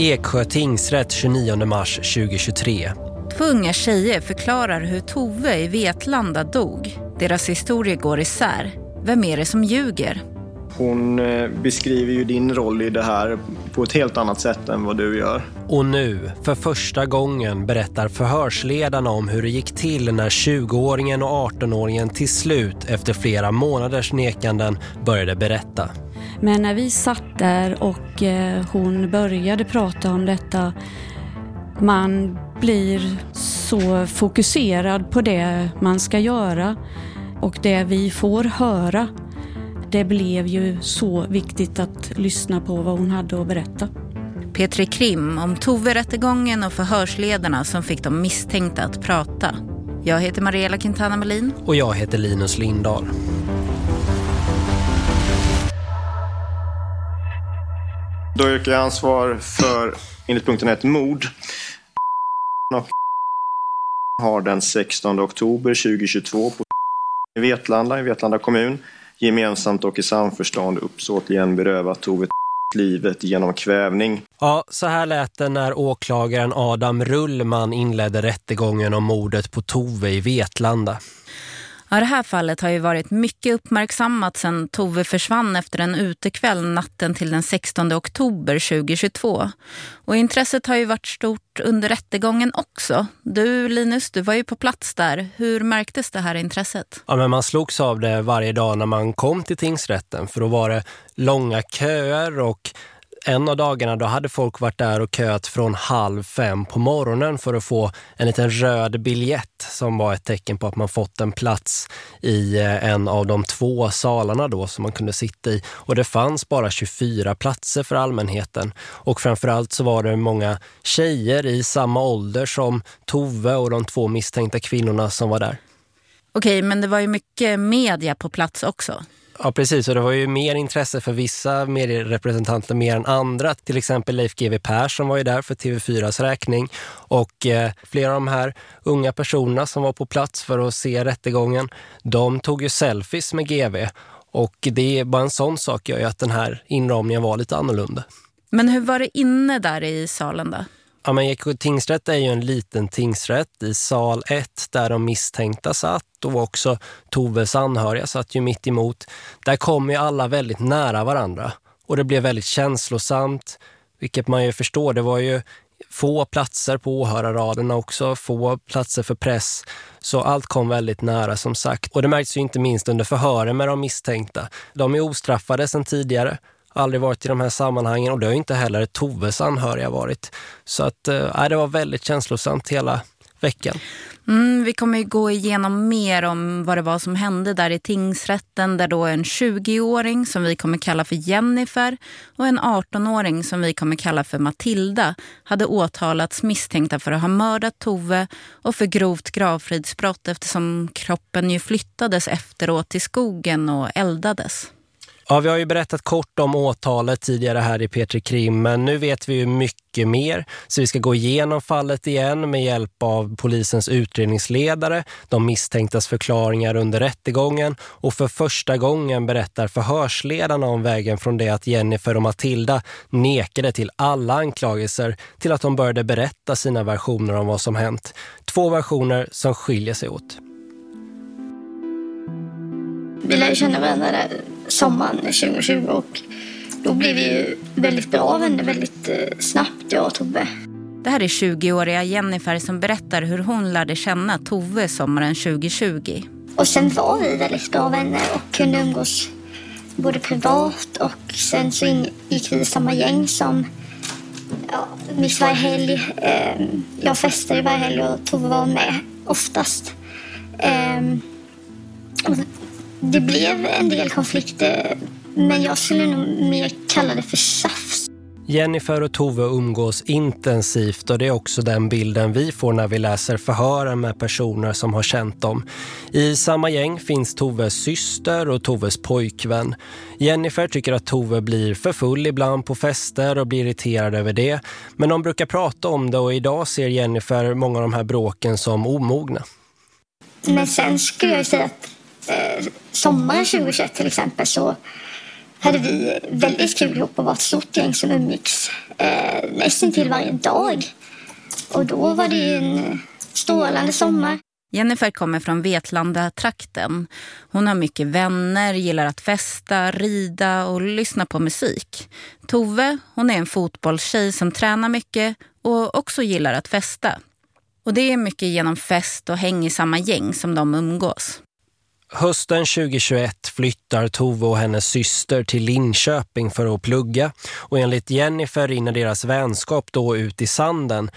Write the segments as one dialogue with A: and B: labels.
A: Eksjö tingsrätt 29 mars 2023.
B: Två unga tjejer förklarar hur Tove i Vetlanda dog. Deras historier går isär. Vem är det som ljuger?
C: Hon eh, beskriver ju din roll i det här på ett helt annat sätt än vad du gör.
A: Och nu, för första gången, berättar förhörsledarna om hur det gick till när 20-åringen och 18-åringen till slut, efter flera månaders nekanden, började berätta.
D: Men när vi satt där och eh, hon började prata om detta, man blir så fokuserad på det man ska göra och det vi får höra. Det blev ju så viktigt att lyssna på vad hon hade att berätta.
B: Petri Krim om Tove-rättegången och förhörsledarna som fick de misstänkta att prata. Jag heter Mariella Quintana Melin.
A: Och jag heter Linus Lindahl.
C: Då yrkar jag ansvar för, enligt punkten 1, mord. Och har den 16 oktober 2022 på i Vetlanda, i Vetlanda kommun, gemensamt och i samförstånd uppsåtligen berövat Tove livet genom kvävning.
A: Ja, så här lät det när åklagaren Adam Rullman inledde rättegången om mordet på Tove i Vetlanda.
B: Ja, det här fallet har ju varit mycket uppmärksammat sedan Tove försvann efter en utekväll natten till den 16 oktober 2022. Och intresset har ju varit stort under rättegången också. Du Linus, du var ju på plats där. Hur märktes det här intresset?
A: Ja, men man slogs av det varje dag när man kom till tingsrätten för då var det långa köer och en av dagarna då hade folk varit där och köat från halv fem på morgonen för att få en liten röd biljett som var ett tecken på att man fått en plats i eh, en av de två salarna då som man kunde sitta i. Och det fanns bara 24 platser för allmänheten. Och framförallt så var det många tjejer i samma ålder som Tove och de två misstänkta kvinnorna som var där.
B: Okej, men det var ju mycket media på plats också.
A: Ja, precis. Och det var ju mer intresse för vissa medierepresentanter mer än andra. Till exempel Leif GW Persson var ju där för TV4s räkning. Och eh, flera av de här unga personerna som var på plats för att se rättegången, de tog ju selfies med GV. Och det är bara en sån sak gör ju att den här inramningen var lite annorlunda.
B: Men hur var det inne där i salen då?
A: Ja, men Eksjö tingsrätt är ju en liten tingsrätt i sal 1 där de misstänkta satt och också Toves anhöriga satt ju mitt emot. Där kom ju alla väldigt nära varandra och det blev väldigt känslosamt vilket man ju förstår. Det var ju få platser på åhörarraderna också, få platser för press. Så allt kom väldigt nära som sagt. Och det märks ju inte minst under förhören med de misstänkta. De är ostraffade sedan tidigare aldrig varit i de här sammanhangen och det har inte heller Toves anhöriga varit. Så att äh, det var väldigt känslosamt hela veckan.
B: Mm, vi kommer ju gå igenom mer om vad det var som hände där i tingsrätten där då en 20-åring som vi kommer kalla för Jennifer och en 18-åring som vi kommer kalla för Matilda hade åtalats misstänkta för att ha mördat Tove och för grovt gravfridsbrott eftersom kroppen ju flyttades efteråt till skogen och eldades.
A: Ja, vi har ju berättat kort om åtalet tidigare här i Petri Krim, men nu vet vi ju mycket mer. Så vi ska gå igenom fallet igen med hjälp av polisens utredningsledare, de misstänktas förklaringar under rättegången och för första gången berättar förhörsledarna om vägen från det att Jennifer och Matilda nekade till alla anklagelser till att de började berätta sina versioner om vad som hänt. Två versioner som skiljer sig åt.
E: Vi lär känna varandra sommaren 2020 och då blev vi väldigt bra vänner väldigt eh, snabbt, jag och Tove.
B: Det här är 20-åriga Jennifer som berättar hur hon lärde känna Tove sommaren 2020.
E: Och sen var vi väldigt bra vänner och kunde umgås både privat och sen så gick vi i samma gäng som ja, miss varje helg. Eh, jag festade varje helg och Tove var med oftast. Det blev en del konflikter, men jag skulle nog mer kalla det för tjafs.
A: Jennifer och Tove umgås intensivt och det är också den bilden vi får när vi läser förhören med personer som har känt dem. I samma gäng finns Toves syster och Toves pojkvän. Jennifer tycker att Tove blir för full ibland på fester och blir irriterad över det. Men de brukar prata om det och idag ser Jennifer många av de här bråken som omogna.
E: Men sen skulle jag säga att eh, sommaren 2021 till exempel så hade vi väldigt kul ihop och var ett stort gäng som umgicks eh, nästan till varje dag. Och då var det en strålande sommar.
B: Jennifer kommer från Vetlanda-trakten. Hon har mycket vänner, gillar att festa, rida och lyssna på musik. Tove, hon är en fotbollstjej som tränar mycket och också gillar att festa. Och det är mycket genom fest och häng i samma gäng som de umgås.
A: Hösten 2021 flyttar Tove och hennes syster till Linköping för att plugga och enligt Jennifer rinner deras vänskap då ut i sanden.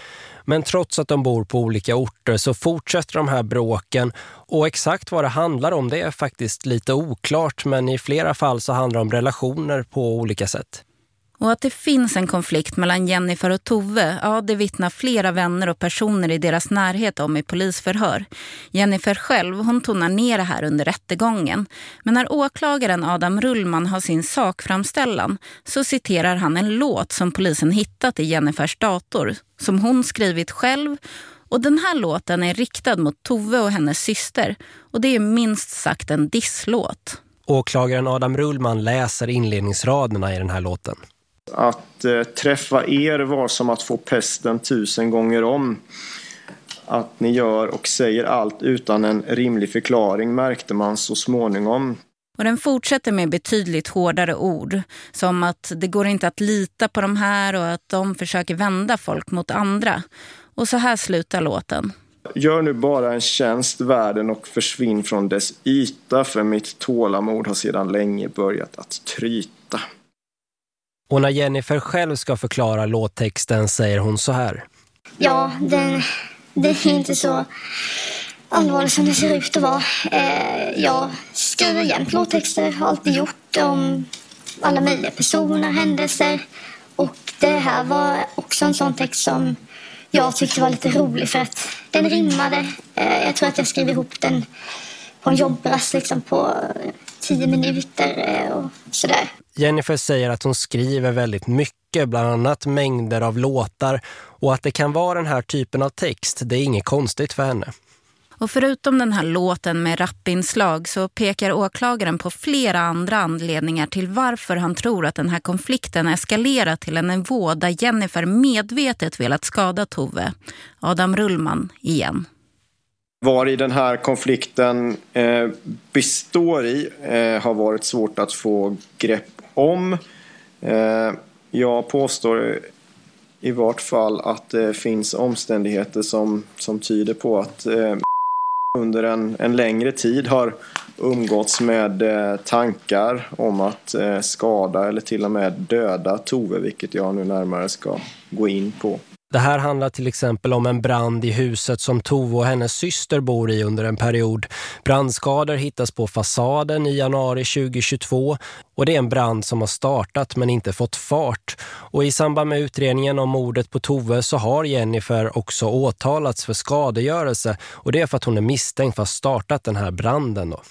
A: Men trots att de bor på olika orter så fortsätter de här bråken och exakt vad det handlar om det är faktiskt lite oklart men i flera fall så handlar det om relationer på olika sätt.
B: Och att det finns en konflikt mellan Jennifer och Tove, ja det vittnar flera vänner och personer i deras närhet om i polisförhör. Jennifer själv, hon tonar ner det här under rättegången. Men när åklagaren Adam Rullman har sin sakframställan så citerar han en låt som polisen hittat i Jennifers dator, som hon skrivit själv och den här låten är riktad mot Tove och hennes syster och det är minst sagt en disslåt.
A: Åklagaren Adam Rullman läser inledningsraderna i den här låten.
C: Att eh, träffa er var som att få pesten tusen gånger om. Att ni gör och säger allt utan en rimlig förklaring märkte man så småningom.
B: Och den fortsätter med betydligt hårdare ord. Som att det går inte att lita på de här och att de försöker vända folk mot andra. Och så här slutar låten.
C: Gör nu bara en tjänst världen och försvinn från dess yta för mitt tålamod har sedan länge börjat att tryta.
A: Och när Jennifer själv ska förklara låttexten säger hon så här.
E: Ja, den, den är inte så allvarlig som det ser ut att vara. Eh, jag skriver jämt låttexter, har alltid gjort om alla möjliga personer, händelser. Och det här var också en sån text som jag tyckte var lite rolig för att den rimmade. Eh, jag tror att jag skrev ihop den på en jobbrast liksom på tio minuter eh, och sådär.
A: Jennifer säger att hon skriver väldigt mycket, bland annat mängder av låtar och att det kan vara den här typen av text, det är inget konstigt för henne.
B: Och förutom den här låten med rappinslag så pekar åklagaren på flera andra anledningar till varför han tror att den här konflikten eskalerar till en nivå där Jennifer medvetet velat skada Tove. Adam Rullman igen.
C: Var i den här konflikten eh, består i eh, har varit svårt att få grepp om. Eh, jag påstår i vart fall att det finns omständigheter som, som tyder på att eh, under en, en längre tid har umgåtts med eh, tankar om att eh, skada eller till och med döda Tove, vilket jag nu närmare ska gå in på.
A: Det här handlar till exempel om en brand i huset som Tove och hennes syster bor i under en period. Brandskador hittas på fasaden i januari 2022 och det är en brand som har startat men inte fått fart. Och i samband med utredningen om mordet på Tove så har Jennifer också åtalats för skadegörelse och det är för att hon är misstänkt för att ha startat den här branden då.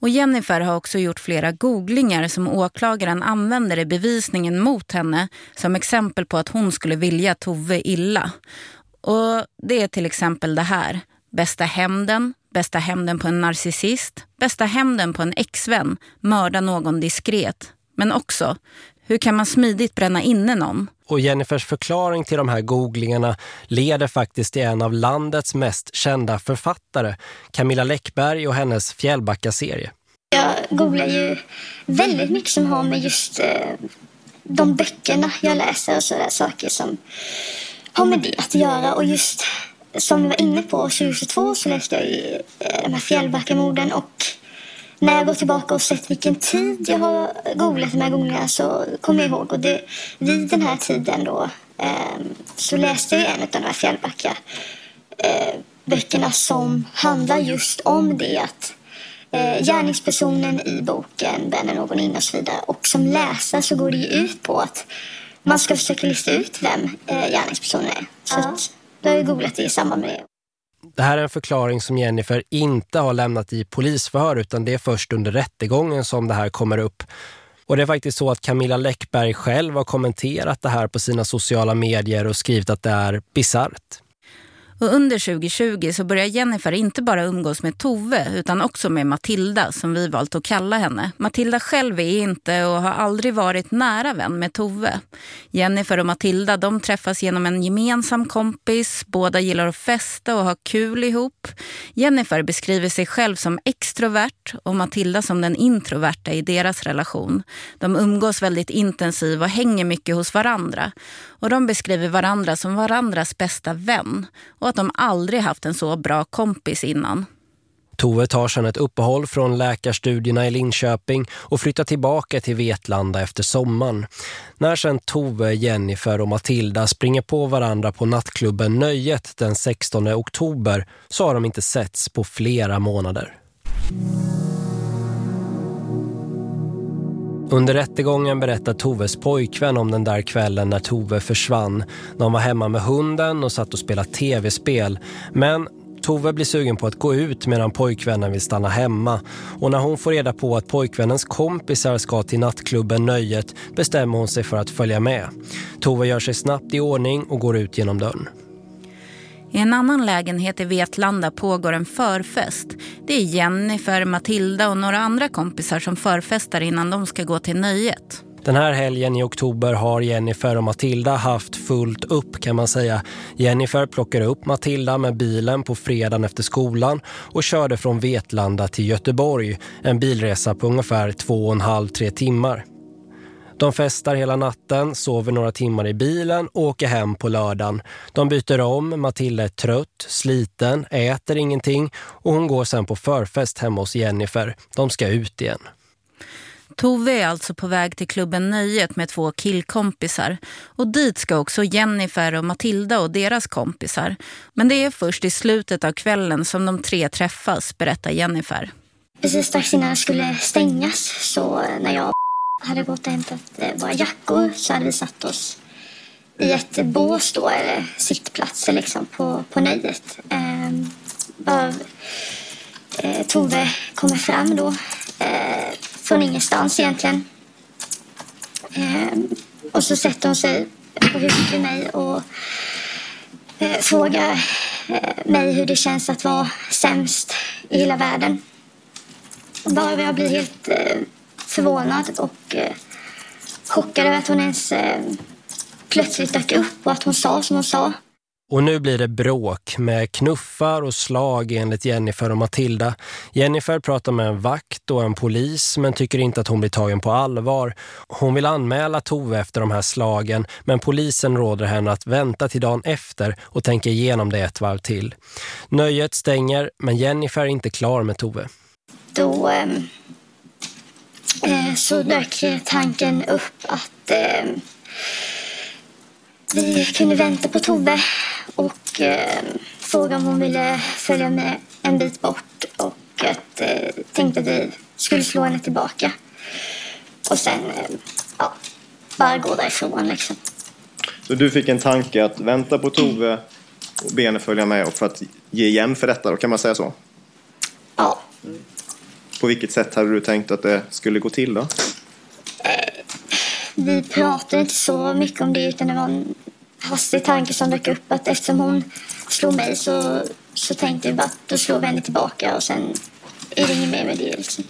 B: Och Jennifer har också gjort flera googlingar som åklagaren använder i bevisningen mot henne som exempel på att hon skulle vilja Tove illa. Och det är till exempel det här. Bästa hämnden, bästa hämnden på en narcissist, bästa hämnden på en exvän, mörda någon diskret. Men också, hur kan man smidigt bränna inne någon?
A: Och Jennifers förklaring till de här googlingarna leder faktiskt till en av landets mest kända författare, Camilla Läckberg och hennes Fjällbacka-serie.
E: Jag googlar ju väldigt mycket som har med just eh, de böckerna jag läser och sådär saker som har med det att göra. Och just som vi var inne på 2022 så läste jag ju eh, de här Fjällbackamorden och när jag går tillbaka och sett vilken tid jag har googlat de här gångerna så kommer jag ihåg. Och det, vid den här tiden då eh, så läste jag en av de här Fjällbacka eh, böckerna som handlar just om det att eh, gärningspersonen i boken bränner någon in och så vidare. Och som läsare så går det ju ut på att man ska försöka lista ut vem eh, gärningspersonen är. Så ja. att, då har jag googlat det i samband med det.
A: Det här är en förklaring som Jennifer inte har lämnat i polisförhör utan det är först under rättegången som det här kommer upp. Och det är faktiskt så att Camilla Läckberg själv har kommenterat det här på sina sociala medier och skrivit att det är bizarrt.
B: Och under 2020 så börjar Jennifer inte bara umgås med Tove utan också med Matilda som vi valt att kalla henne. Matilda själv är inte och har aldrig varit nära vän med Tove. Jennifer och Matilda de träffas genom en gemensam kompis. Båda gillar att festa och ha kul ihop. Jennifer beskriver sig själv som extrovert och Matilda som den introverta i deras relation. De umgås väldigt intensivt och hänger mycket hos varandra. Och de beskriver varandra som varandras bästa vän och att de aldrig haft en så bra kompis innan.
A: Tove tar sedan ett uppehåll från läkarstudierna i Linköping och flyttar tillbaka till Vetlanda efter sommaren. När sedan Tove, Jennifer och Matilda springer på varandra på nattklubben Nöjet den 16 oktober så har de inte setts på flera månader. Under rättegången berättar Toves pojkvän om den där kvällen när Tove försvann. De var hemma med hunden och satt och spelade tv-spel. Men Tove blir sugen på att gå ut medan pojkvännen vill stanna hemma. Och när hon får reda på att pojkvännens kompisar ska till nattklubben Nöjet bestämmer hon sig för att följa med. Tove gör sig snabbt i ordning och går ut genom dörren.
B: I en annan lägenhet i Vetlanda pågår en förfest. Det är Jennifer, Matilda och några andra kompisar som förfestar innan de ska gå till nöjet.
A: Den här helgen i oktober har Jennifer och Matilda haft fullt upp kan man säga. Jennifer plockade upp Matilda med bilen på fredagen efter skolan och körde från Vetlanda till Göteborg. En bilresa på ungefär två och en halv, tre timmar. De festar hela natten, sover några timmar i bilen och åker hem på lördagen. De byter om, Matilda är trött, sliten, äter ingenting och hon går sen på förfest hemma hos Jennifer. De ska ut igen.
B: Tove är alltså på väg till klubben Nöjet med två killkompisar. Och dit ska också Jennifer och Matilda och deras kompisar. Men det är först i slutet av kvällen som de tre träffas, berättar Jennifer.
E: Precis strax innan det skulle stängas så när jag hade gått och hämtat eh, våra jackor så hade vi satt oss i ett bås då, eller sittplatser liksom på, på nöjet. Ehm, bara, eh, Tove kommer fram då eh, från ingenstans egentligen. Ehm, och så sätter hon sig på huvudet vid mig och eh, frågar eh, mig hur det känns att vara sämst i hela världen. Bara jag blir helt eh, förvånad och eh, chockad över att hon ens eh, plötsligt dök upp och att hon sa som hon sa.
A: Och nu blir det bråk med knuffar och slag enligt Jennifer och Matilda. Jennifer pratar med en vakt och en polis men tycker inte att hon blir tagen på allvar. Hon vill anmäla Tove efter de här slagen men polisen råder henne att vänta till dagen efter och tänka igenom det ett varv till. Nöjet stänger men Jennifer är inte klar med Tove.
E: Då ehm, eh, så dök tanken upp att eh, vi kunde vänta på Tove och eh, fråga om hon ville följa med en bit bort och att, eh, tänkte att vi skulle slå henne tillbaka. Och sen eh, ja, bara gå därifrån liksom.
C: Så du fick en tanke att vänta på Tove och be henne följa med och för att ge igen för detta, då kan man säga så?
E: Ja.
C: På vilket sätt hade du tänkt att det skulle gå till då?
E: Vi pratade inte så mycket om det utan det var en hastig tanke som dök upp att eftersom hon slog mig så, så tänkte vi bara att då slår vi henne tillbaka och sen är det inget mer med det liksom.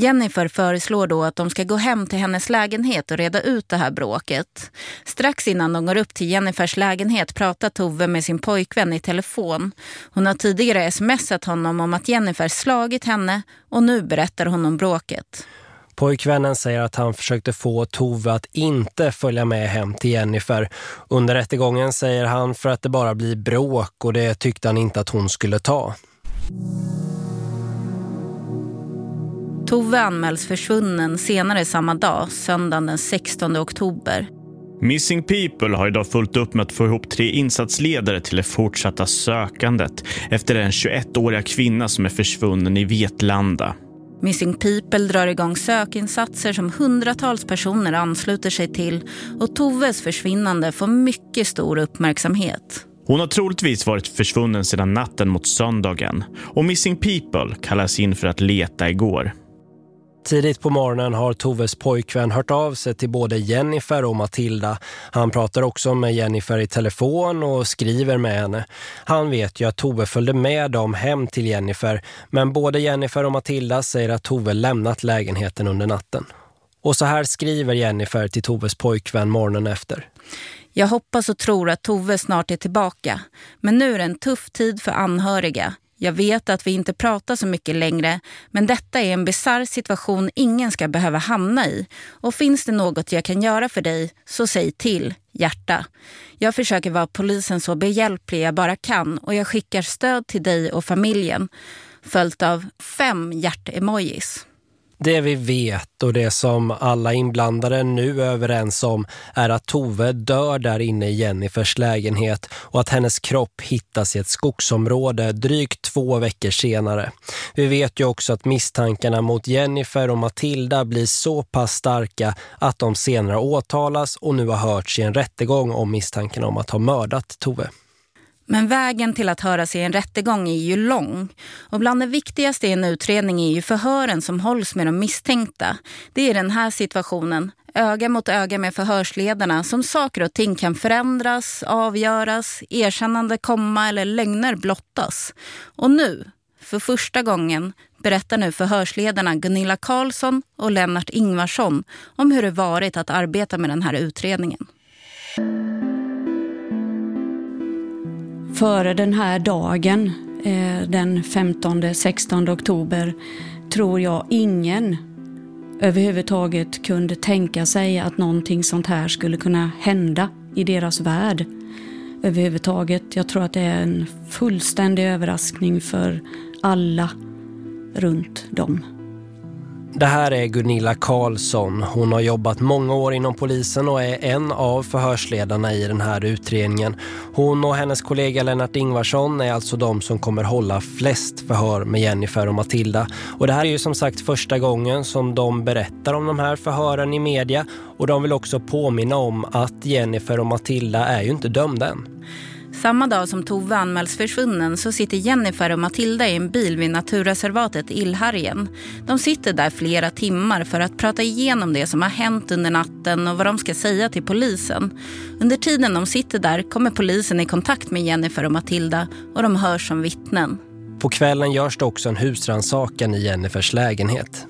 B: Jennifer föreslår då att de ska gå hem till hennes lägenhet och reda ut det här bråket. Strax innan de går upp till Jennifers lägenhet pratar Tove med sin pojkvän i telefon. Hon har tidigare smsat honom om att Jennifer slagit henne och nu berättar hon om bråket.
A: Pojkvännen säger att han försökte få Tove att inte följa med hem till Jennifer. Under rättegången säger han för att det bara blir bråk och det tyckte han inte att hon skulle ta.
B: Tove anmäls försvunnen senare samma dag, söndagen den 16 oktober.
F: Missing People har idag fullt upp med att få ihop tre insatsledare till det fortsatta sökandet efter den 21-åriga kvinna som är försvunnen i Vetlanda.
B: Missing People drar igång sökinsatser som hundratals personer ansluter sig till och Toves försvinnande får mycket stor uppmärksamhet.
F: Hon har troligtvis varit försvunnen sedan natten mot söndagen och Missing People kallas in för att leta igår.
A: Tidigt på morgonen har Toves pojkvän hört av sig till både Jennifer och Matilda. Han pratar också med Jennifer i telefon och skriver med henne. Han vet ju att Tove följde med dem hem till Jennifer men både Jennifer och Matilda säger att Tove lämnat lägenheten under natten. Och så här skriver Jennifer till Toves pojkvän morgonen efter.
B: Jag hoppas och tror att Tove snart är tillbaka. Men nu är det en tuff tid för anhöriga. Jag vet att vi inte pratar så mycket längre, men detta är en bizarr situation ingen ska behöva hamna i. Och finns det något jag kan göra för dig, så säg till, hjärta. Jag försöker vara polisen så behjälplig jag bara kan och jag skickar stöd till dig och familjen. Följt av fem hjärtemojis.
A: Det vi vet och det som alla inblandade nu är överens om är att Tove dör där inne i Jennifers lägenhet och att hennes kropp hittas i ett skogsområde drygt två veckor senare. Vi vet ju också att misstankarna mot Jennifer och Matilda blir så pass starka att de senare åtalas och nu har hörts i en rättegång om misstankarna om att ha mördat Tove.
B: Men vägen till att höras i en rättegång är ju lång. Och bland det viktigaste i en utredning är ju förhören som hålls med de misstänkta. Det är den här situationen, öga mot öga med förhörsledarna, som saker och ting kan förändras, avgöras, erkännande komma eller lögner blottas. Och nu, för första gången, berättar nu förhörsledarna Gunilla Karlsson och Lennart Ingvarsson om hur det varit att arbeta med den här utredningen.
D: Före den här dagen, eh, den 15-16 oktober, tror jag ingen överhuvudtaget kunde tänka sig att någonting sånt här skulle kunna hända i deras värld. Överhuvudtaget. Jag tror att det är en fullständig överraskning för alla runt dem.
A: Det här är Gunilla Karlsson. Hon har jobbat många år inom polisen och är en av förhörsledarna i den här utredningen. Hon och hennes kollega Lennart Ingvarsson är alltså de som kommer hålla flest förhör med Jennifer och Matilda. Och det här är ju som sagt första gången som de berättar om de här förhören i media. Och de vill också påminna om att Jennifer och Matilda är ju inte dömda än.
B: Samma dag som Tove anmäls försvunnen så sitter Jennifer och Matilda i en bil vid naturreservatet Illhargen. De sitter där flera timmar för att prata igenom det som har hänt under natten och vad de ska säga till polisen. Under tiden de sitter där kommer polisen i kontakt med Jennifer och Matilda och de hörs som vittnen.
A: På kvällen görs det också en husransakan i Jennifers lägenhet.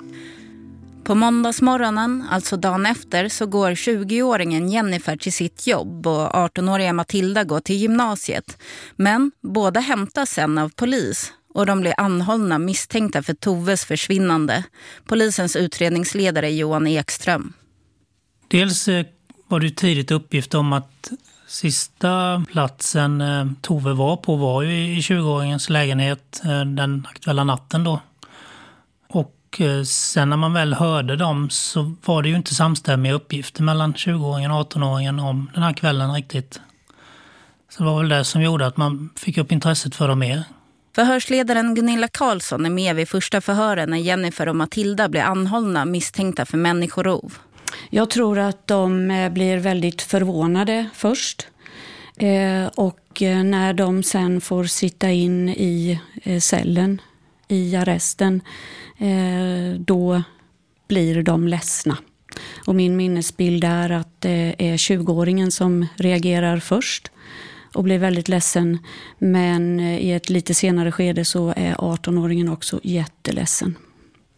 B: På måndagsmorgonen, alltså dagen efter, så går 20-åringen Jennifer till sitt jobb och 18-åriga Matilda går till gymnasiet. Men båda hämtas sen av polis och de blir anhållna misstänkta för Toves försvinnande. Polisens utredningsledare Johan Ekström.
G: Dels eh, var det tidigt uppgift om att sista platsen eh, Tove var på var ju i 20-åringens lägenhet eh, den aktuella natten då. Eh, sen när man väl hörde dem så var det ju inte samstämmiga uppgifter mellan 20-åringen och 18-åringen om den här kvällen riktigt. Så det var väl det som gjorde att man fick upp intresset för dem mer.
B: Förhörsledaren Gunilla Karlsson är med vid första förhören när Jennifer och Matilda blir anhållna misstänkta för människorov.
D: Jag tror att de eh, blir väldigt förvånade först. Eh, och när de sen får sitta in i cellen, i arresten, Eh, då blir de ledsna. Och min minnesbild är att det är 20-åringen som reagerar först och blir väldigt ledsen. Men eh, i ett lite senare skede så är 18-åringen också jätteledsen.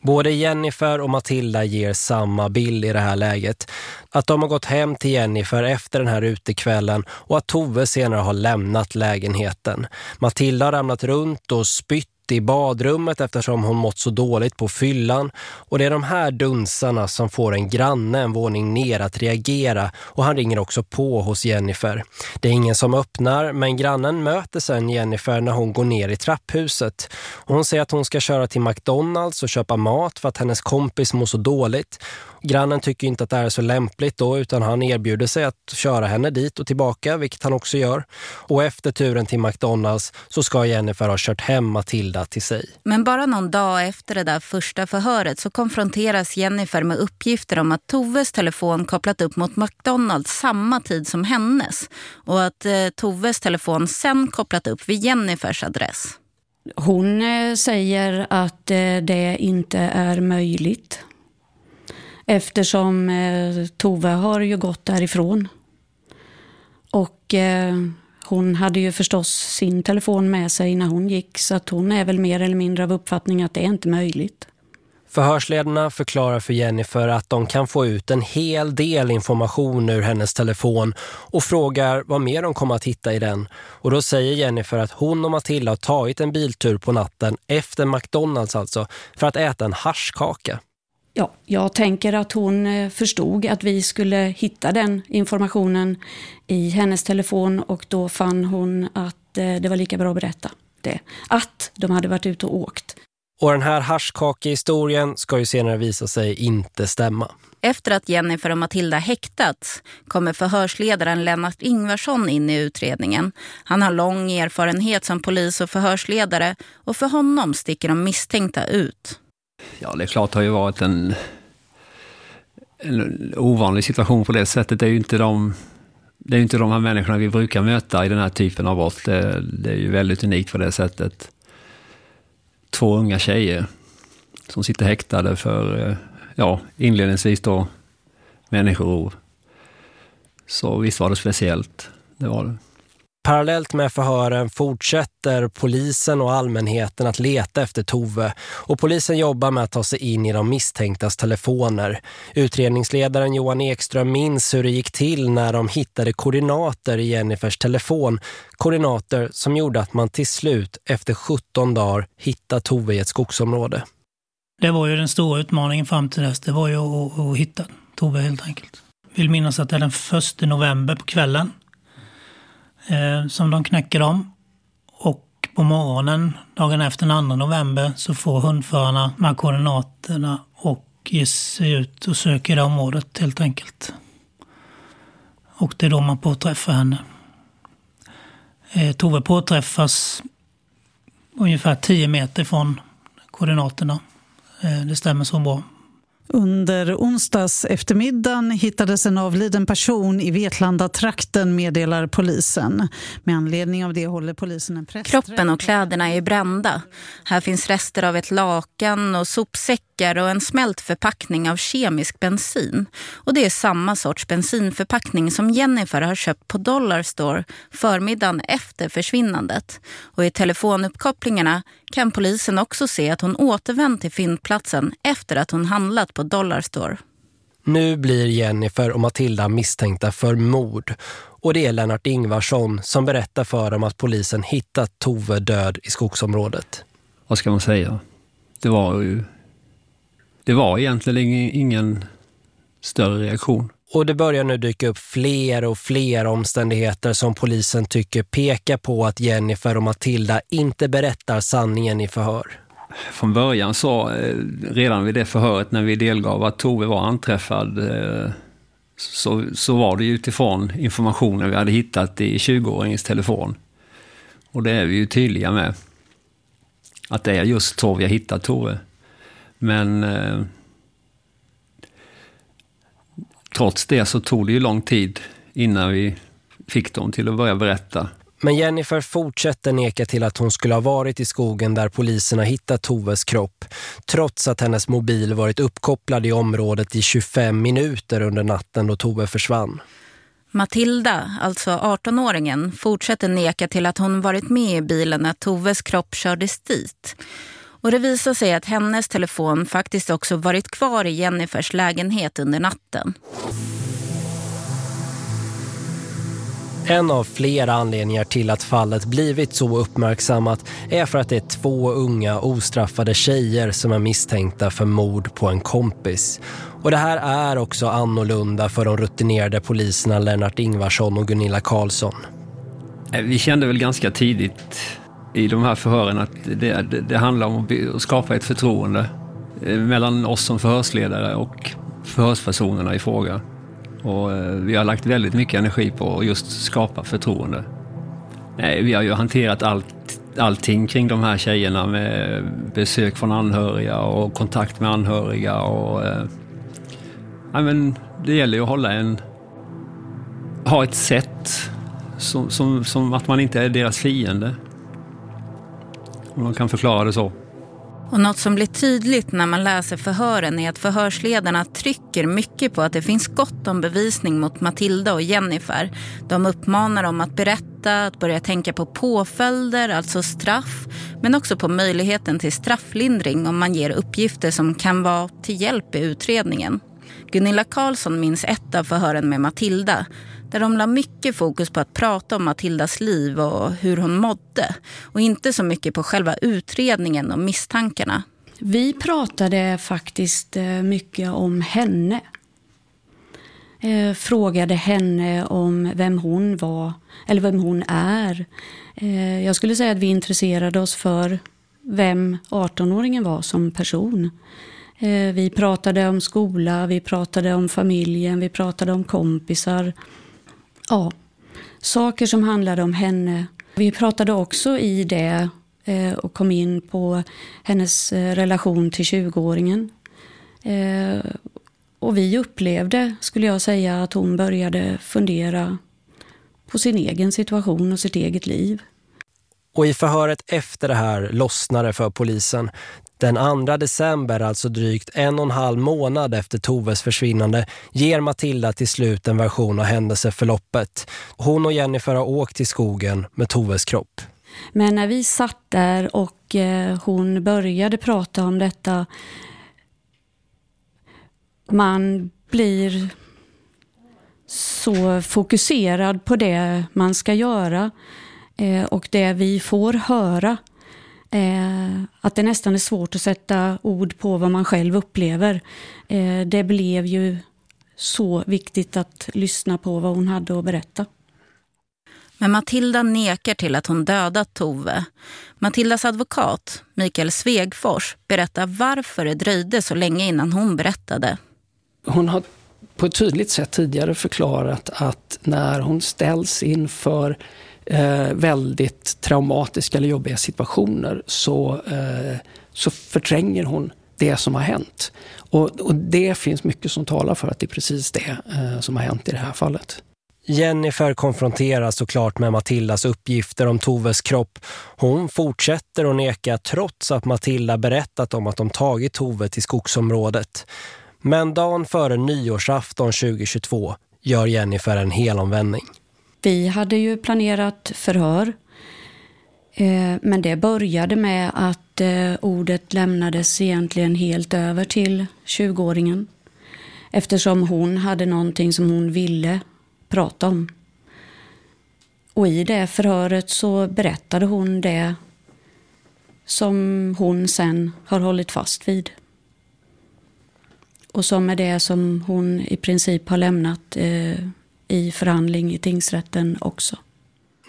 A: Både Jennifer och Matilda ger samma bild i det här läget. Att de har gått hem till Jennifer efter den här utekvällen och att Tove senare har lämnat lägenheten. Matilda har ramlat runt och spytt i badrummet eftersom hon mått så dåligt på fyllan. Och det är de här dunsarna som får en granne en våning ner att reagera och han ringer också på hos Jennifer. Det är ingen som öppnar men grannen möter sen Jennifer när hon går ner i trapphuset. Och hon säger att hon ska köra till McDonalds och köpa mat för att hennes kompis mår så dåligt. Grannen tycker inte att det är så lämpligt då utan han erbjuder sig att köra henne dit och tillbaka, vilket han också gör. Och efter turen till McDonalds så ska Jennifer ha kört hem Matilda till sig.
B: Men bara någon dag efter det där första förhöret så konfronteras Jennifer med uppgifter om att Toves telefon kopplat upp mot McDonalds samma tid som hennes. Och att eh, Toves telefon sen kopplat upp vid Jennifers adress.
D: Hon eh, säger att eh, det inte är möjligt Eftersom eh, Tove har ju gått därifrån. Och eh, hon hade ju förstås sin telefon med sig när hon gick så att hon är väl mer eller mindre av uppfattning att det är inte möjligt.
A: Förhörsledarna förklarar för Jennifer att de kan få ut en hel del information ur hennes telefon och frågar vad mer de kommer att hitta i den. Och då säger Jennifer att hon och Matilda har tagit en biltur på natten efter McDonalds alltså för att äta en harskaka.
D: Ja, jag tänker att hon eh, förstod att vi skulle hitta den informationen i hennes telefon och då fann hon att eh, det var lika bra att berätta det. Att de hade varit ute och åkt.
A: Och den här harskake-historien ska ju senare visa sig inte stämma.
B: Efter att Jennifer och Matilda häktats kommer förhörsledaren Lennart Ingvarsson in i utredningen. Han har lång erfarenhet som polis och förhörsledare och för honom sticker de misstänkta ut.
H: Ja, det är klart det har ju varit en, en ovanlig situation på det sättet. Det är ju inte de, det är inte de här människorna vi brukar möta i den här typen av brott. Det, det är ju väldigt unikt på det sättet två unga tjejer som sitter häktade för, eh, ja, inledningsvis då människorov. Så visst var det speciellt, det var det.
A: Parallellt med förhören fortsätter polisen och allmänheten att leta efter Tove och polisen jobbar med att ta sig in i de misstänktas telefoner. Utredningsledaren Johan Ekström minns hur det gick till när de hittade koordinater i Jennifers telefon. Koordinater som gjorde att man till slut efter 17 dagar hittade Tove i ett skogsområde.
G: Det var ju den stora utmaningen fram till dess. Det var ju att, att hitta Tove helt enkelt. Jag vill minnas att det är den första november på kvällen eh, som de knäcker dem. Och på morgonen, dagen efter den 2 november, så får hundförarna de här koordinaterna och ger sig ut och söker det området helt enkelt. Och det är då man påträffar henne. Eh, Tove påträffas ungefär 10 meter från koordinaterna. Eh, det stämmer så bra.
I: Under onsdags eftermiddagen hittades en avliden person i Vetlanda-trakten, meddelar polisen. Med anledning av det håller polisen en press.
B: Kroppen och kläderna är brända. Här finns rester av ett lakan och sopsäckar och en smält förpackning av kemisk bensin. Och det är samma sorts bensinförpackning som Jennifer har köpt på Dollarstore förmiddagen efter försvinnandet. Och i telefonuppkopplingarna kan polisen också se att hon återvänt till fyndplatsen efter att hon handlat på Dollarstore.
A: Nu blir Jennifer och Matilda misstänkta för mord. Och det är Lennart Ingvarsson som berättar för dem att polisen hittat Tove död i skogsområdet.
H: Vad ska man säga? Det var ju... Det var egentligen ingen, ingen större reaktion.
A: Och det börjar nu dyka upp fler och fler omständigheter som polisen tycker pekar på att Jennifer och Matilda inte berättar sanningen i förhör.
H: Från början så, eh, redan vid det förhöret när vi delgav att Tove var anträffad, eh, så, så var det utifrån informationen vi hade hittat i 20-åringens telefon. Och det är vi ju tydliga med. Att det är just så vi har hittat Tove. Men eh, trots det så tog det ju lång tid innan vi fick dem till att börja berätta.
A: Men Jennifer fortsätter neka till att hon skulle ha varit i skogen där poliserna hittat Toves kropp, trots att hennes mobil varit uppkopplad i området i 25 minuter under natten då Tove försvann.
B: Matilda, alltså 18-åringen, fortsätter neka till att hon varit med i bilen när Toves kropp kördes dit. Och det visar sig att hennes telefon faktiskt också varit kvar i Jennifers lägenhet under natten.
A: En av flera anledningar till att fallet blivit så uppmärksammat är för att det är två unga ostraffade tjejer som är misstänkta för mord på en kompis. Och det här är också annorlunda för de rutinerade poliserna Lennart Ingvarsson och Gunilla Karlsson.
H: Vi kände väl ganska tidigt i de här förhören att det, det, det handlar om att skapa ett förtroende eh, mellan oss som förhörsledare och förhörspersonerna i fråga. Och eh, vi har lagt väldigt mycket energi på att just skapa förtroende. Vi har ju hanterat allt, allting kring de här tjejerna med besök från anhöriga och kontakt med anhöriga. Och, eh, ja, men det gäller ju att hålla en, ha ett sätt som, som, som att man inte är deras fiende. Om man kan förklara det så.
B: Och något som blir tydligt när man läser förhören är att förhörsledarna trycker mycket på att det finns gott om bevisning mot Matilda och Jennifer. De uppmanar dem att berätta, att börja tänka på påföljder, alltså straff, men också på möjligheten till strafflindring om man ger uppgifter som kan vara till hjälp i utredningen. Gunilla Karlsson minns ett av förhören med Matilda där de la mycket fokus på att prata om Matildas liv och hur hon mådde och inte så mycket på själva utredningen och misstankarna.
D: Vi pratade faktiskt eh, mycket om henne. Eh, frågade henne om vem hon var, eller vem hon är. Eh, jag skulle säga att vi intresserade oss för vem 18-åringen var som person. Vi pratade om skola, vi pratade om familjen, vi pratade om kompisar. Ja, saker som handlade om henne. Vi pratade också i det eh, och kom in på hennes eh, relation till 20-åringen. Eh, och vi upplevde, skulle jag säga, att hon började fundera på sin egen situation och sitt eget liv.
A: Och i förhöret efter det här lossnade för polisen. Den 2 december, alltså drygt en och en halv månad efter Toves försvinnande, ger Matilda till slut en version av händelseförloppet. Hon och Jennifer har åkt till skogen med Toves kropp.
D: Men när vi satt där och eh, hon började prata om detta, man blir så fokuserad på det man ska göra eh, och det vi får höra Eh, att det nästan är svårt att sätta ord på vad man själv upplever. Eh, det blev ju så viktigt att lyssna på vad hon hade att berätta.
B: Men Matilda nekar till att hon dödat Tove. Matildas advokat, Mikael Svegfors, berättar varför det dröjde så länge innan hon berättade.
J: Hon har på ett tydligt sätt tidigare förklarat att när hon ställs inför eh, väldigt traumatiska eller jobbiga situationer så, eh, så förtränger hon det som har hänt. Och, och, det finns mycket som talar för att det är precis det eh, som har hänt i det här fallet.
A: Jennifer konfronteras såklart med Matildas uppgifter om Toves kropp. Hon fortsätter att neka trots att Matilda berättat om att de tagit Tove till skogsområdet. Men dagen före nyårsafton 2022 gör Jennifer en helomvändning.
D: Vi hade ju planerat förhör. Eh, men det började med att eh, ordet lämnades egentligen helt över till 20-åringen. Eftersom hon hade någonting som hon ville prata om. Och i det förhöret så berättade hon det som hon sen har hållit fast vid. Och som är det som hon i princip har lämnat eh, i förhandling i tingsrätten också.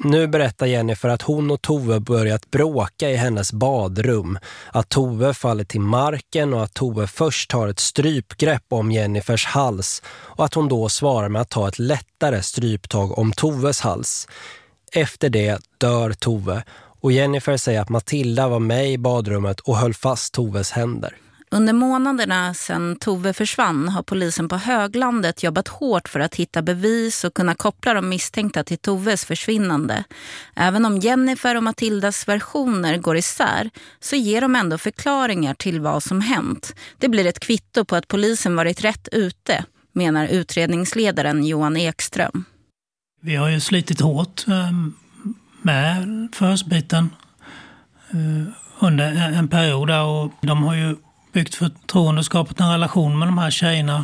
A: Nu berättar Jennifer att hon och Tove börjat bråka i hennes badrum. Att Tove faller till marken och att Tove först tar ett strypgrepp om Jennifers hals och att hon då svarar med att ta ett lättare stryptag om Toves hals. Efter det dör Tove och Jennifer säger att Matilda var med i badrummet och höll fast Toves händer.
B: Under månaderna sedan Tove försvann har polisen på Höglandet jobbat hårt för att hitta bevis och kunna koppla de misstänkta till Toves försvinnande. Även om Jennifer och Matildas versioner går isär så ger de ändå förklaringar till vad som hänt. Det blir ett kvitto på att polisen varit rätt ute, menar utredningsledaren Johan Ekström.
G: Vi har ju slitit hårt eh, med förhörsbiten eh, under en period och de har ju byggt förtroende och skapat en relation med de här tjejerna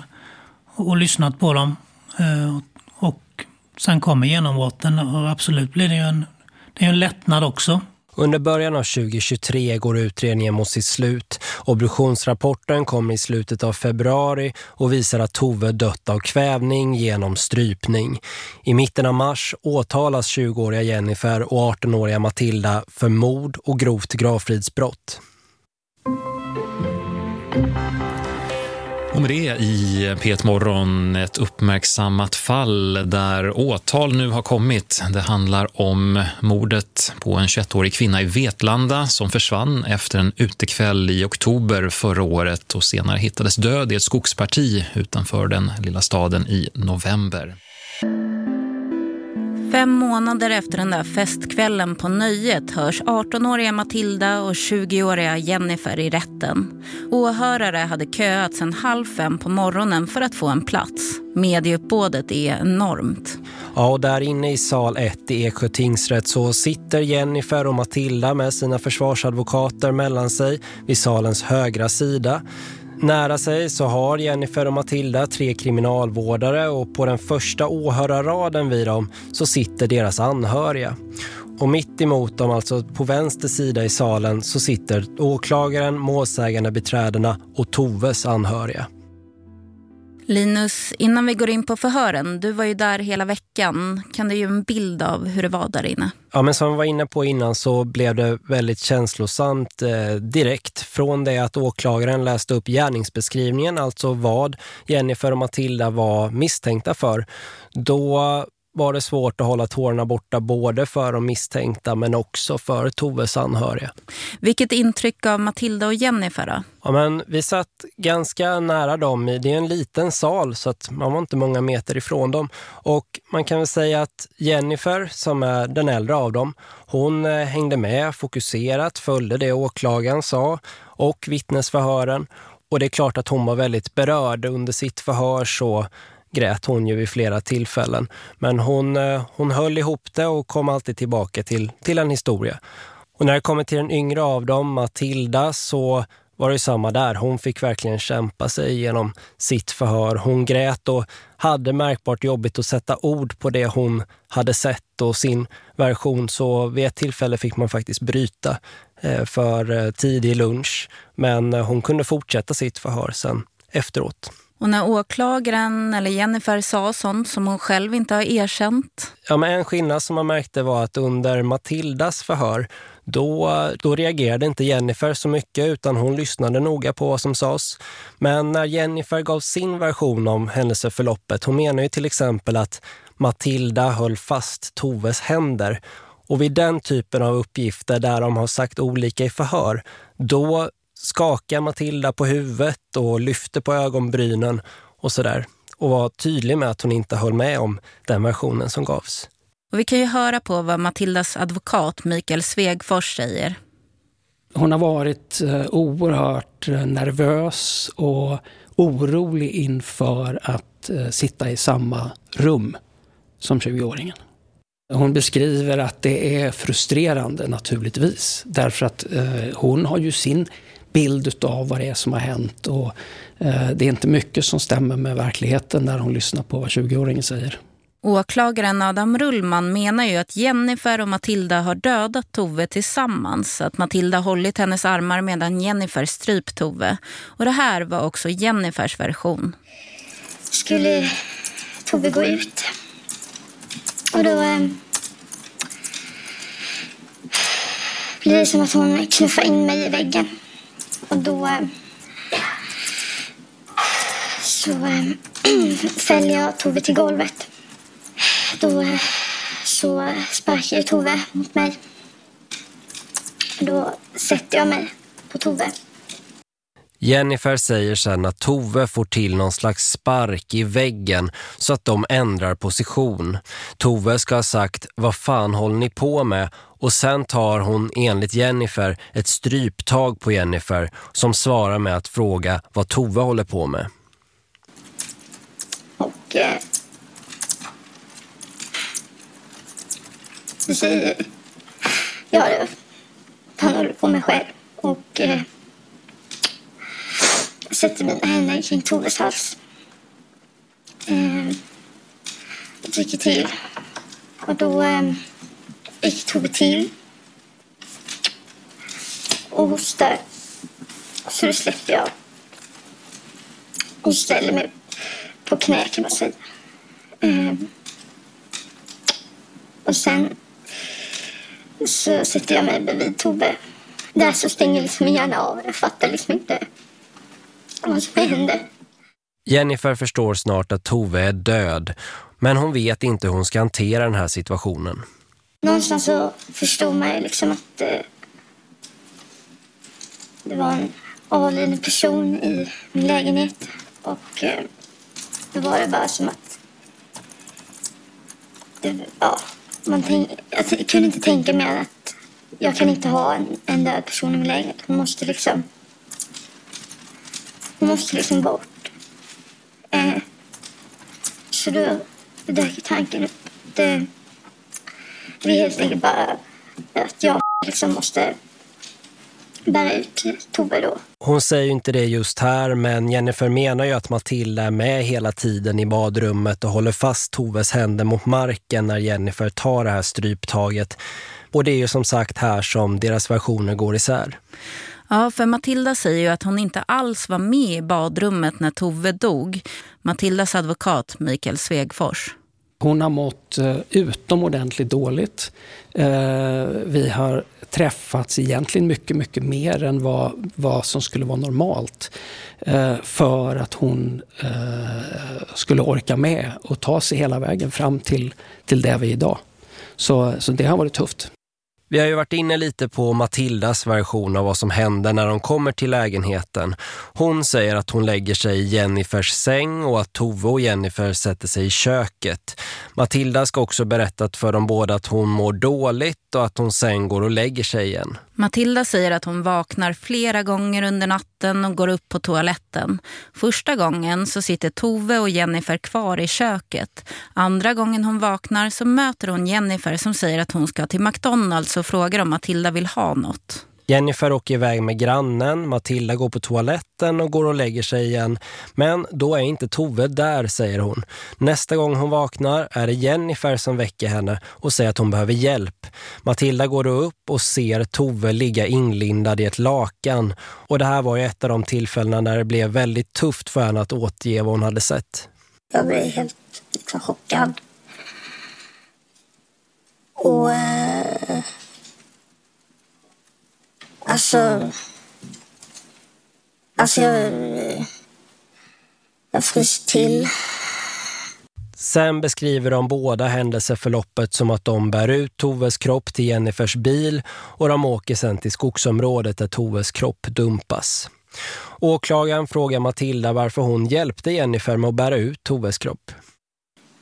G: och lyssnat på dem. Eh, och sen kommer genombrotten och absolut blir det ju en, det är en lättnad också.
A: Under början av 2023 går utredningen mot sitt slut. Obduktionsrapporten kommer i slutet av februari och visar att Tove dött av kvävning genom strypning. I mitten av mars åtalas 20-åriga Jennifer och 18-åriga Matilda för mord och grovt gravfridsbrott.
K: Och med det i P1 Morgon ett uppmärksammat fall där åtal nu har kommit. Det handlar om mordet på en 21-årig kvinna i Vetlanda som försvann efter en utekväll i oktober förra året och senare hittades död i ett skogsparti utanför den lilla staden i november.
B: Fem månader efter den där festkvällen på nöjet hörs 18-åriga Matilda och 20-åriga Jennifer i rätten. Åhörare hade köat sedan halv fem på morgonen för att få en plats. Medieuppbådet är enormt.
A: Ja, och där inne i sal 1 i Eksjö tingsrätt så sitter Jennifer och Matilda med sina försvarsadvokater mellan sig vid salens högra sida. Nära sig så har Jennifer och Matilda tre kriminalvårdare och på den första åhörarraden vid dem så sitter deras anhöriga. Och mitt emot dem, alltså på vänster sida i salen, så sitter åklagaren, målsägande beträderna och Toves anhöriga.
B: Linus, innan vi går in på förhören, du var ju där hela veckan. Kan du ge en bild av hur det var där inne?
A: Ja, men som vi var inne på innan så blev det väldigt känslosamt eh, direkt från det att åklagaren läste upp gärningsbeskrivningen, alltså vad Jennifer och Matilda var misstänkta för. Då var det svårt att hålla tårarna borta både för de misstänkta men också för Toves anhöriga.
B: Vilket intryck av Matilda och Jennifer då?
A: Ja, men vi satt ganska nära dem. Det är en liten sal så att man var inte många meter ifrån dem. Och man kan väl säga att Jennifer, som är den äldre av dem, hon eh, hängde med fokuserat, följde det åklagaren sa och vittnesförhören. Och det är klart att hon var väldigt berörd under sitt förhör så grät hon ju vid flera tillfällen. Men hon, eh, hon höll ihop det och kom alltid tillbaka till, till en historia. Och när det kommer till den yngre av dem, Matilda, så var det samma där. Hon fick verkligen kämpa sig genom sitt förhör. Hon grät och hade märkbart jobbigt att sätta ord på det hon hade sett och sin version. Så vid ett tillfälle fick man faktiskt bryta eh, för eh, tidig lunch. Men hon kunde fortsätta sitt förhör sen efteråt.
B: Och när åklagaren eller Jennifer sa sånt som hon själv inte har erkänt?
A: Ja, men en skillnad som man märkte var att under Matildas förhör då, då reagerade inte Jennifer så mycket utan hon lyssnade noga på vad som sades. Men när Jennifer gav sin version om händelseförloppet, hon menar ju till exempel att Matilda höll fast Toves händer. Och vid den typen av uppgifter där de har sagt olika i förhör, då skakar Matilda på huvudet och lyfter på ögonbrynen och sådär. Och var tydlig med att hon inte höll med om den versionen som gavs.
B: Och vi kan ju höra på vad Matildas advokat Mikael Svegfors säger.
J: Hon har varit eh, oerhört eh, nervös och orolig inför att eh, sitta i samma rum som 20-åringen. Hon beskriver att det är frustrerande naturligtvis. Därför att hon har ju sin bild av vad det är som har hänt. Och, eh, det är inte mycket som stämmer med verkligheten när hon lyssnar på vad 20-åringen säger.
B: Åklagaren Adam Rullman menar ju att Jennifer och Matilda har dödat Tove tillsammans. Att Matilda hållit hennes armar medan Jennifer strypt Tove. Och det här var också Jennifers version.
E: Skulle Tove gå ut. Och då eh, blir det som att hon knuffar in mig i väggen. Och då eh, så eh, föll jag Tove till golvet. Då eh, så sparkade Tove mot mig. Då sätter jag mig på Tove.
A: Jennifer säger sen att Tove får till någon slags spark i väggen så att de ändrar position. Tove ska ha sagt, vad fan håller ni på med? Och sen tar hon enligt Jennifer ett stryptag på Jennifer som svarar med att fråga vad Tove håller på med.
E: Och eh, så säger jag det. Han håller på med själv. Och eh, sätter mina händer kring Toves hals. Eh, jag trycker till. Och då eh, till. Och hostar. Så då släpper jag. Och ställer mig på knä kan man säga. Eh, och sen så sätter jag mig bredvid Tove. Där så stänger liksom hjärnan av. Jag fattar liksom inte vad som händer.
A: Jennifer förstår snart att Tove är död. Men hon vet inte hur hon ska hantera den här situationen.
E: Någonstans så förstod man ju liksom att eh, det var en avliden person i min lägenhet. Och eh, då var det bara som att det, ja, man tänk, jag kunde inte tänka mig att jag kan inte ha en, en död person i min lägenhet. Hon måste liksom... Hon måste liksom bort. Eh, så då dök tanken upp. Det, det är helt enkelt bara att jag liksom måste bära ut Tove då.
A: Hon säger ju inte det just här men Jennifer menar ju att Matilda är med hela tiden i badrummet och håller fast Toves händer mot marken när Jennifer tar det här stryptaget. Och det är ju som sagt här som deras versioner går isär.
B: Ja, för Matilda säger ju att hon inte alls var med i badrummet när Tove dog. Matildas advokat Mikael Svegfors.
J: Hon har mått eh, utomordentligt dåligt. Eh, vi har träffats egentligen mycket, mycket mer än vad, vad som skulle vara normalt. Eh, för att hon skulle orka med och ta sig hela vägen fram till, till där vi är idag. Så, så det har varit tufft.
A: Vi har ju varit inne lite på Matildas version av vad som händer när de kommer till lägenheten. Hon säger att hon lägger sig i Jennifers säng och att Tove och Jennifer sätter sig i köket. Matilda ska också berättat för dem båda att hon mår dåligt och att hon sen går och lägger sig igen.
B: Matilda säger att hon vaknar flera gånger under natten och går upp på toaletten. Första gången så sitter Tove och Jennifer kvar i köket. Andra gången hon vaknar så möter hon Jennifer som säger att hon ska till McDonalds och frågar om Matilda vill ha något.
A: Jennifer åker iväg med grannen, Matilda går på toaletten och går och lägger sig igen. Men då är inte Tove där, säger hon. Nästa gång hon vaknar är det Jennifer som väcker henne och säger att hon behöver hjälp. Matilda går då upp och ser Tove ligga inlindad i ett lakan. Och det här var ju ett av de tillfällena när det blev väldigt tufft för henne att återge vad hon hade sett.
E: Jag blev helt liksom, chockad. Och... Eh Alltså... Alltså jag... Jag frys till.
A: Sen beskriver de båda händelseförloppet som att de bär ut Toves kropp till Jennifers bil och de åker sen till skogsområdet där Toves kropp dumpas. Åklagaren frågar Matilda varför hon hjälpte Jennifer med att bära ut Toves kropp.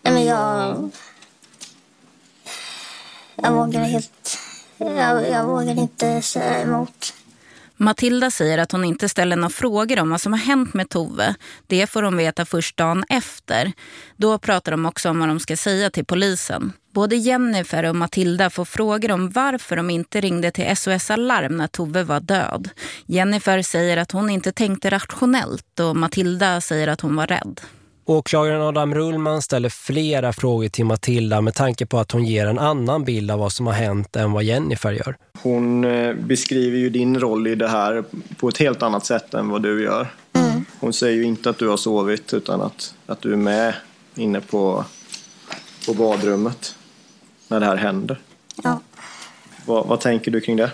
E: Men jag... Jag vågar helt jag, jag vågar inte säga emot.
B: Matilda säger att hon inte ställer några frågor om vad som har hänt med Tove. Det får de veta först dagen efter. Då pratar de också om vad de ska säga till polisen. Både Jennifer och Matilda får frågor om varför de inte ringde till SOS Alarm när Tove var död. Jennifer säger att hon inte tänkte rationellt och Matilda säger att hon var rädd.
A: Åklagaren Adam Rullman ställer flera frågor till Matilda med tanke på att hon ger en annan bild av vad som har hänt än vad Jennifer gör.
C: Hon eh, beskriver ju din roll i det här på ett helt annat sätt än vad du gör. Mm. Hon säger ju inte att du har sovit utan att, att du är med inne på, på badrummet när det här händer.
E: Ja.
C: Vad, vad tänker du kring det?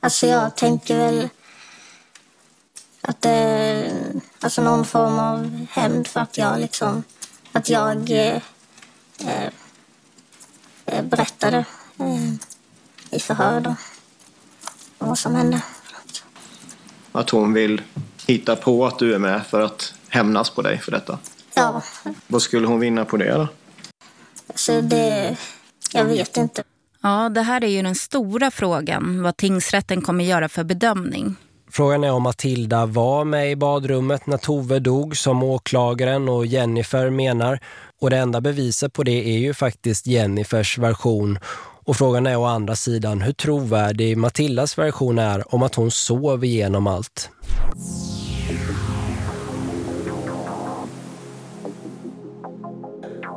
E: Alltså jag tänker väl att det är alltså någon form av hämnd för att jag liksom, att jag eh, eh, berättade eh, i förhör då vad som hände.
C: Att hon vill hitta på att du är med för att hämnas på dig för detta?
E: Ja.
C: Vad skulle hon vinna på det då?
E: Alltså det, jag vet inte.
B: Ja, det här är ju den stora frågan, vad tingsrätten kommer göra för bedömning.
A: Frågan är om Matilda var med i badrummet när Tove dog som åklagaren och Jennifer menar. Och det enda beviset på det är ju faktiskt Jennifers version. Och frågan är å andra sidan hur trovärdig Matildas version är om att hon sov igenom allt.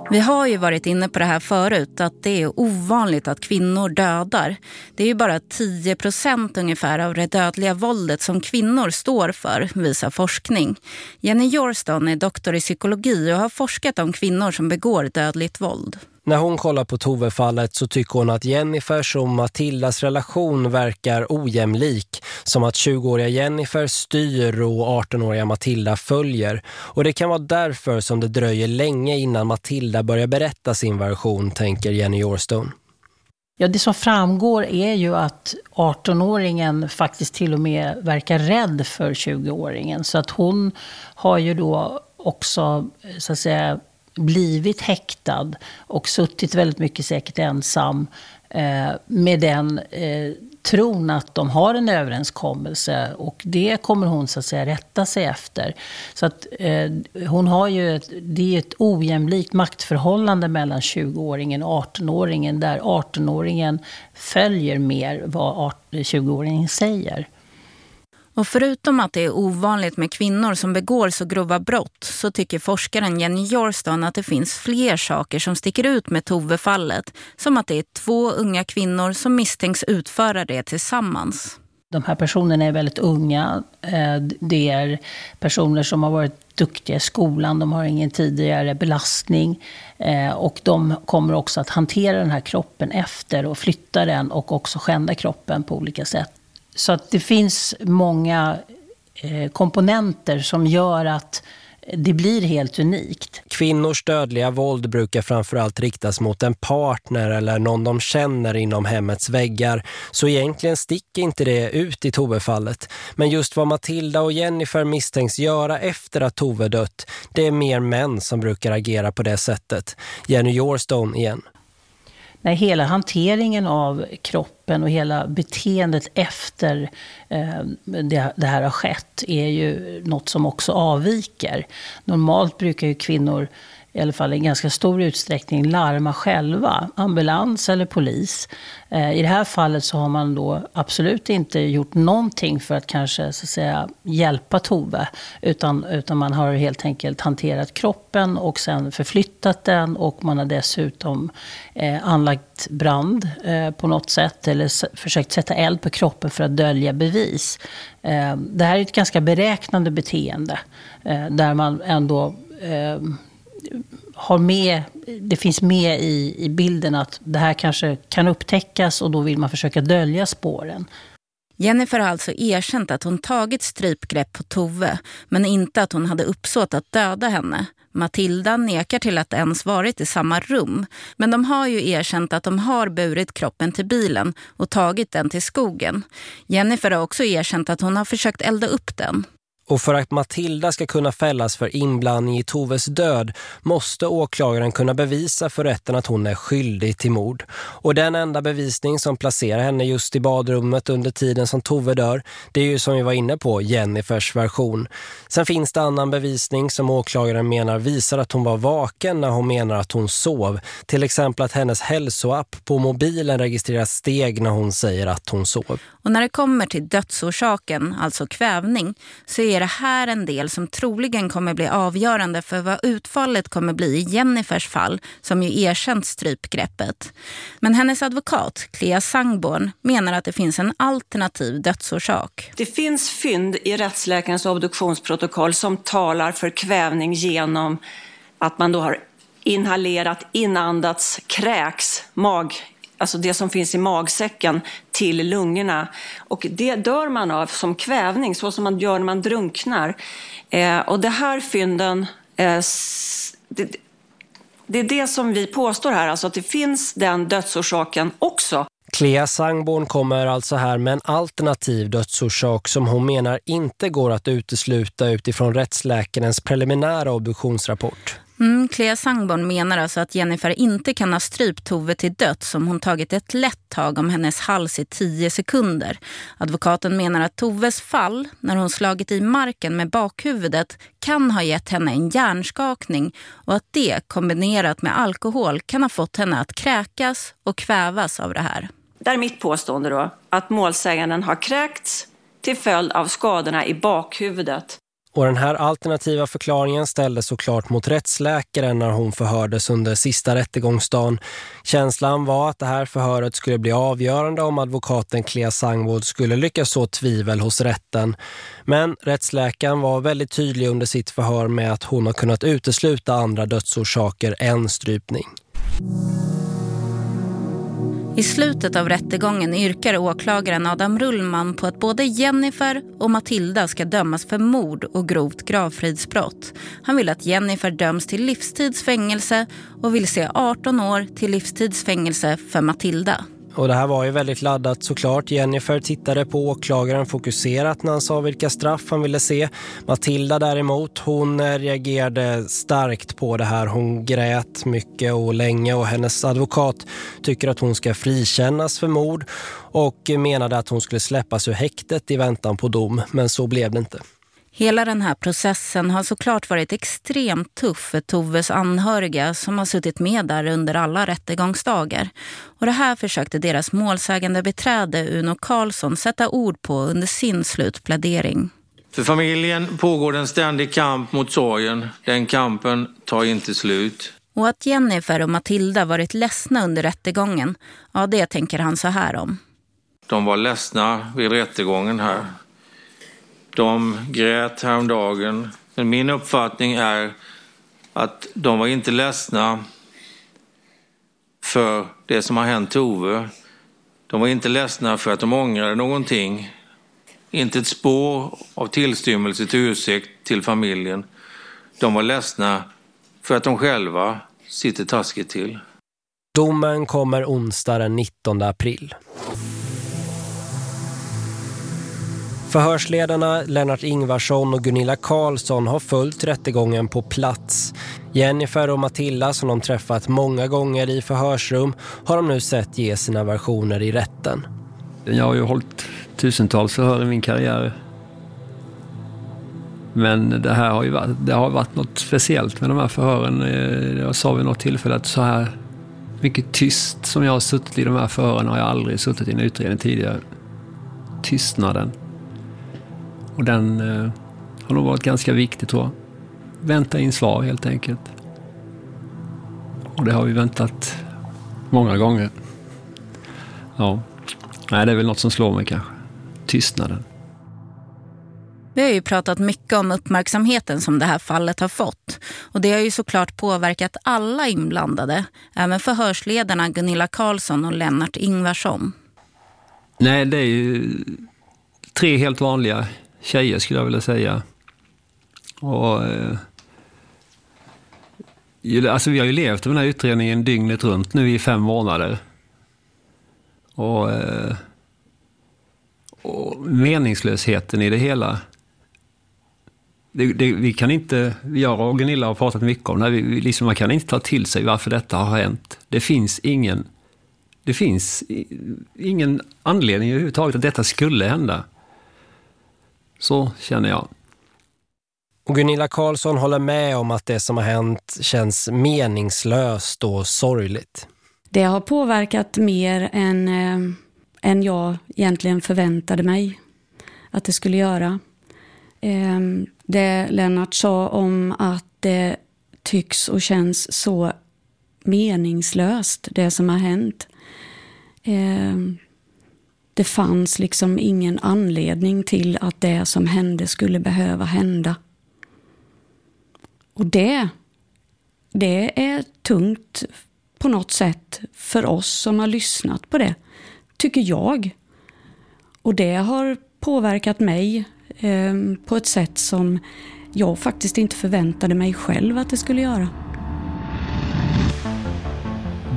B: Vi har ju varit inne på det här förut att det är ovanligt att kvinnor dödar. Det är ju bara 10 procent ungefär av det dödliga våldet som kvinnor står för, visar forskning. Jenny Jorston är doktor i psykologi och har forskat om kvinnor som begår dödligt våld.
A: När hon kollar på Tove-fallet så tycker hon att Jennifers och Matildas relation verkar ojämlik. Som att 20-åriga Jennifer styr och 18-åriga Matilda följer. Och det kan vara därför som det dröjer länge innan Matilda börjar berätta sin version, tänker Jenny Orstone.
L: Ja, det som framgår är ju att 18-åringen faktiskt till och med verkar rädd för 20-åringen. Så att hon har ju då också så att säga blivit häktad och suttit väldigt mycket säkert ensam eh, med den eh, tron att de har en överenskommelse och det kommer hon så att säga rätta sig efter. Så att eh, hon har ju ett, det är ett ojämlikt maktförhållande mellan 20-åringen och 18-åringen där 18-åringen följer mer vad 20-åringen säger.
B: Och förutom att det är ovanligt med kvinnor som begår så grova brott så tycker forskaren Jenny Jorston att det finns fler saker som sticker ut med Tove-fallet. Som att det är två unga kvinnor som misstänks utföra det tillsammans.
L: De här personerna är väldigt unga. Eh, det är personer som har varit duktiga i skolan, de har ingen tidigare belastning. Eh, och de kommer också att hantera den här kroppen efter och flytta den och också skända kroppen på olika sätt. Så att det finns många eh, komponenter som gör att det blir helt unikt.
A: Kvinnors dödliga våld brukar framförallt riktas mot en partner eller någon de känner inom hemmets väggar. Så egentligen sticker inte det ut i Tove-fallet. Men just vad Matilda och Jennifer misstänks göra efter att Tove dött, det är mer män som brukar agera på det sättet. Jenny Jorstone igen
L: när hela hanteringen av kroppen och hela beteendet efter eh, det, det, här har skett är ju något som också avviker. Normalt brukar ju kvinnor i alla fall i ganska stor utsträckning larma själva, ambulans eller polis. Eh, I det här fallet så har man då absolut inte gjort någonting för att kanske så att säga, hjälpa Tove. Utan, utan man har helt enkelt hanterat kroppen och sen förflyttat den och man har dessutom eh, anlagt brand eh, på något sätt eller försökt sätta eld på kroppen för att dölja bevis. Eh, det här är ett ganska beräknande beteende eh, där man ändå eh, har med, det finns med i, i bilden att det här kanske kan upptäckas och då vill man försöka dölja spåren.
B: Jennifer har alltså erkänt att hon tagit strypgrepp på Tove men inte att hon hade uppsåt att döda henne. Matilda nekar till att ens varit i samma rum men de har ju erkänt att de har burit kroppen till bilen och tagit den till skogen. Jennifer har också erkänt att hon har försökt elda upp den.
A: Och för att Matilda ska kunna fällas för inblandning i Toves död måste åklagaren kunna bevisa för rätten att hon är skyldig till mord. Och den enda bevisning som placerar henne just i badrummet under tiden som Tove dör, det är ju som vi var inne på Jennifers version. Sen finns det annan bevisning som åklagaren menar visar att hon var vaken när hon menar att hon sov. Till exempel att hennes hälsoapp på mobilen registrerar steg när hon säger att hon sov.
B: Och när det kommer till dödsorsaken, alltså kvävning, så är det här en del som troligen kommer bli avgörande för vad utfallet kommer bli i Jennifers fall, som ju erkänt strypgreppet. Men hennes advokat, Clea Sangborn, menar att det finns en alternativ dödsorsak.
M: Det finns fynd i rättsläkarens obduktionsprotokoll som talar för kvävning genom att man då har inhalerat, inandats, kräks, mag alltså det som finns i magsäcken, till lungorna. Och det dör man av som kvävning, så som man gör när man drunknar. Eh, och det här fynden, eh, det, det, är det som vi påstår här, alltså att det finns den dödsorsaken också.
A: Clea Sangborn kommer alltså här med en alternativ dödsorsak som hon menar inte går att utesluta utifrån rättsläkarens preliminära obduktionsrapport.
B: Mm, Clea Sangborn menar alltså att Jennifer inte kan ha strypt Tove till döds som hon tagit ett lätt tag om hennes hals i tio sekunder. Advokaten menar att Toves fall, när hon slagit i marken med bakhuvudet, kan ha gett henne en hjärnskakning och att det kombinerat med alkohol kan ha fått henne att kräkas och kvävas av det här.
M: Det är mitt påstående då, att målsäganden har kräkts till följd av skadorna i bakhuvudet
A: och den här alternativa förklaringen ställdes såklart mot rättsläkaren när hon förhördes under sista rättegångsdagen. Känslan var att det här förhöret skulle bli avgörande om advokaten Clea Sangwood skulle lyckas så tvivel hos rätten. Men rättsläkaren var väldigt tydlig under sitt förhör med att hon har kunnat utesluta andra dödsorsaker än strypning.
B: I slutet av rättegången yrkar åklagaren Adam Rullman på att både Jennifer och Matilda ska dömas för mord och grovt gravfridsbrott. Han vill att Jennifer döms till livstidsfängelse och vill se 18 år till livstidsfängelse för Matilda.
A: Och det här var ju väldigt laddat såklart. Jennifer tittade på åklagaren fokuserat när han sa vilka straff han ville se. Matilda däremot, hon reagerade starkt på det här. Hon grät mycket och länge och hennes advokat tycker att hon ska frikännas för mord och menade att hon skulle släppas ur häktet i väntan på dom. Men så blev det inte.
B: Hela den här processen har såklart varit extremt tuff för Toves anhöriga som har suttit med där under alla rättegångsdagar. Och det här försökte deras målsägande beträde Uno Karlsson sätta ord på under sin slutplädering.
N: För familjen pågår en ständig kamp mot sorgen. Den kampen tar inte slut.
B: Och att Jennifer och Matilda varit ledsna under rättegången, ja det tänker han så här om.
N: De var ledsna vid rättegången här. De grät häromdagen. Men min uppfattning är att de var inte ledsna för det som har hänt Tove. De var inte ledsna för att de ångrade någonting. Inte ett spår av tillstymmelse till ursäkt till familjen. De var ledsna för att de själva sitter taskigt till.
A: Domen kommer onsdag den 19 april. Förhörsledarna Lennart Ingvarsson och Gunilla Karlsson har följt rättegången på plats. Jennifer och Matilda som de träffat många gånger i förhörsrum har de nu sett ge sina versioner i rätten.
H: Jag har ju hållit tusentals förhör i min karriär. Men det här har ju varit, det har varit något speciellt med de här förhören. Eh, jag sa vid något tillfälle att så här mycket tyst som jag har suttit i de här förhören har jag aldrig suttit i en utredning tidigare. Tystnaden. Och den eh, har nog varit ganska viktig tror jag. Vänta in svar helt enkelt. Och det har vi väntat många gånger. Ja, nej det är väl något som slår mig kanske. Tystnaden.
B: Vi har ju pratat mycket om uppmärksamheten som det här fallet har fått. Och det har ju såklart påverkat alla inblandade. Även förhörsledarna Gunilla Karlsson och Lennart Ingvarsson.
H: Nej, det är ju tre helt vanliga tjejer skulle jag vilja säga. Och, eh, alltså vi har ju levt med den här utredningen dygnet runt nu i fem månader. Och, eh, och meningslösheten i det hela. Det, det, vi kan inte, jag och Gunilla har pratat mycket om det, vi, liksom, man kan inte ta till sig varför detta har hänt. Det finns ingen, det finns ingen anledning överhuvudtaget att detta skulle hända. Så känner jag.
A: Och Gunilla Karlsson håller med om att det som har hänt känns meningslöst och sorgligt.
D: Det har påverkat mer än, eh, än jag egentligen förväntade mig att det skulle göra. Eh, det Lennart sa om att det tycks och känns så meningslöst, det som har hänt. Eh, det fanns liksom ingen anledning till att det som hände skulle behöva hända. Och det, det är tungt på något sätt för oss som har lyssnat på det, tycker jag. Och det har påverkat mig eh, på ett sätt som jag faktiskt inte förväntade mig själv att det skulle göra.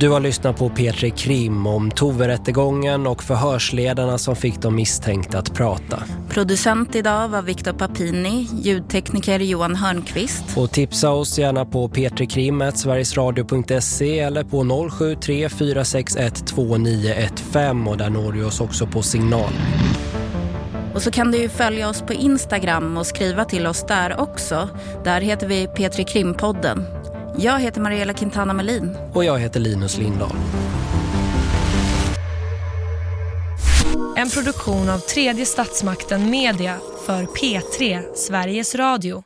A: Du har lyssnat på Petri Krim om Tove-rättegången och förhörsledarna som fick de misstänkta att prata.
B: Producent idag var Viktor Papini, ljudtekniker Johan Hörnqvist.
A: Och tipsa oss gärna på petrikrim.sverigesradio.se eller på 073 461 2915 och där når du oss också på signal.
B: Och så kan du ju följa oss på Instagram och skriva till oss där också. Där heter vi Petri Krimpodden. Jag heter Mariella Quintana Melin.
A: Och jag heter Linus Lindahl.
O: En produktion av tredje statsmakten Media för P3 Sveriges Radio.